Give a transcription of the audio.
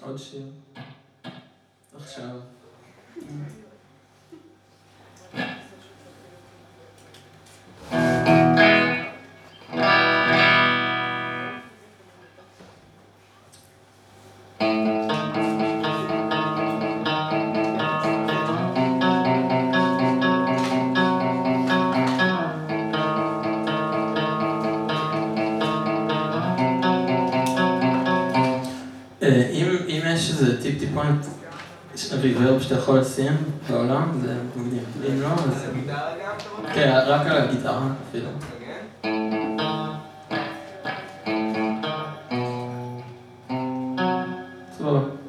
עוד שיר. עכשיו. אם, אם יש איזה טיפ טיפוינט, יש טיפונת ריברב שאתה יכול לשים בעולם, זה מגניב. אם לא, אז... על הגיטרה גם? כן, רק על הגיטרה אפילו. אוקיי. סבבה.